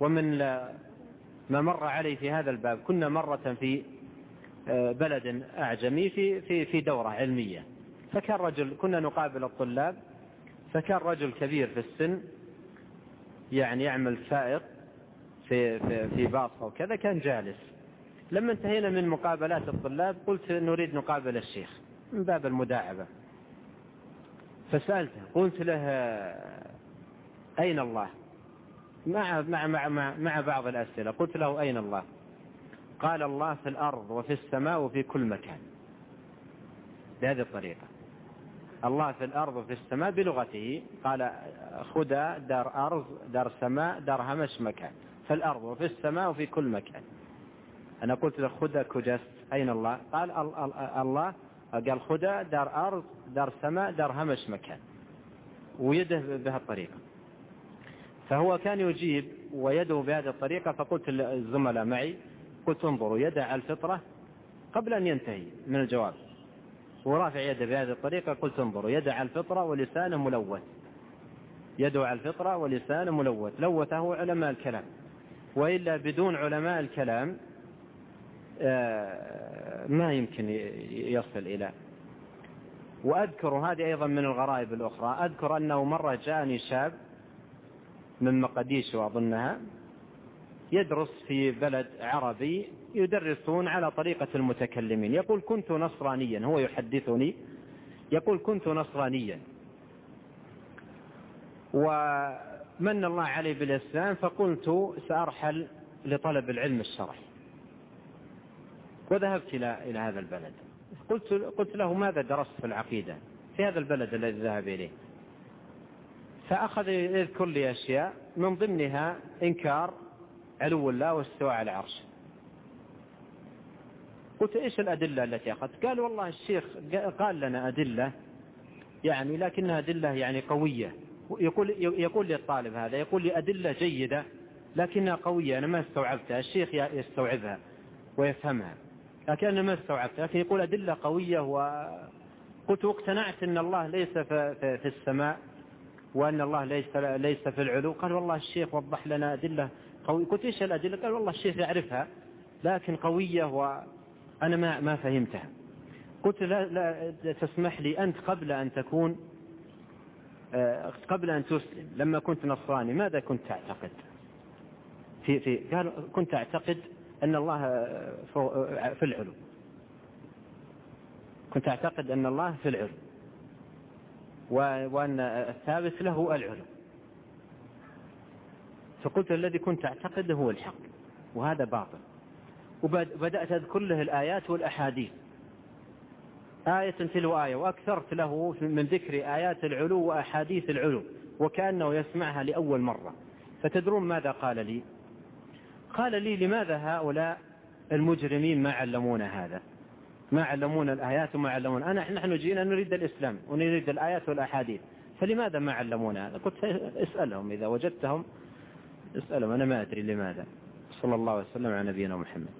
ومن ما مر علي في هذا الباب كنا مرة في بلد أعجمي في في في دورة علمية. فكان رجل كنا نقابل الطلاب فكان رجل كبير في السن يعني يعمل سائق في في في باص وكذا كان جالس. لما انتهينا من مقابلات الطلاب قلت نريد نقابل الشيخ من باب المداعبة. فسألته قلت له أين الله؟ مع, مع, مع, مع, بعض الأسئلة. قلت له أين الله؟ قال الله في الأرض وفي السماء وفي كل مكان. بهذه الطريقة. الله في الأرض وفي السماء بلغته. قال خدى دار أرض دار سماء دار همش مكان. في الأرض وفي السماء وفي كل مكان. أنا قلت له خدى كجست أين الله؟ قال الله قال خدى دار أرض دار سماء دار همش مكان. ويده بهالطريقة. فهو كان يجيب ويده بهذه الطريقة فقلت للزملاء معي قلت انظروا يده على الفطرة قبل أن ينتهي من الجواب. ورافع يده بهذه الطريقة قلت انظروا يده على الفطرة ولسانه ملوث. يده على الفطرة ولسانه ملوث. لوثه علماء الكلام. وإلا بدون علماء الكلام ما يمكن يصل إلى. وأذكر هذه أيضا من الغرائب الأخرى أذكر أنه مرة جاءني شاب من مقديشو أظنها يدرس في بلد عربي يدرسون على طريقة المتكلمين. يقول كنت نصرانيا هو يحدثني يقول كنت نصرانيا. ومن الله علي بالإسلام فقلت سأرحل لطلب العلم الشرعي وذهبت إلى هذا البلد. قلت قلت له ماذا درست في العقيدة؟ في هذا البلد الذي ذهب إليه. فأخذ يذكر لي أشياء من ضمنها إنكار علو الله واستواء على العرش. قلت إيش الأدلة التي أخذت؟ قال والله الشيخ قال لنا أدلة يعني لكنها أدلة يعني قوية. يقول يقول لي الطالب هذا يقول لي أدلة جيدة لكنها قوية أنا ما استوعبتها. الشيخ يستوعبها ويفهمها لكن أنا ما استوعبتها لكن يقول أدلة قوية وقلت واقتنعت أن الله ليس في السماء وأن الله ليس ليس في العلو. قال والله الشيخ وضح لنا أدلة قوية. قلت إيش الأدلة؟ قال والله الشيخ يعرفها لكن قوية وأنا ما ما فهمتها. قلت لا, لا تسمح لي أنت قبل أن تكون قبل أن تسلم. لما كنت نصراني ماذا كنت تعتقد في في قال كنت أعتقد أن الله في العلو. كنت أعتقد أن الله في العلو. وأن الثابت له العلو فقلت الذي كنت أعتقده هو الحق وهذا باطل. وبدأت أذكر له الآيات والأحاديث. آية تلو آية وأكثرت له من ذكر آيات العلو وأحاديث العلو وكأنه يسمعها لأول مرة. فتدرون ماذا قال لي؟ قال لي لماذا هؤلاء المجرمين ما علمونا هذا؟ ما علمونا الآيات وما علمونا. أنا نحن جينا نريد الإسلام ونريد الآيات والأحاديث. فلماذا ما علمونا هذا؟ قلت اسألهم. إذا وجدتهم اسألهم. أنا ما أدري لماذا. صلى الله وسلم على نبينا محمد.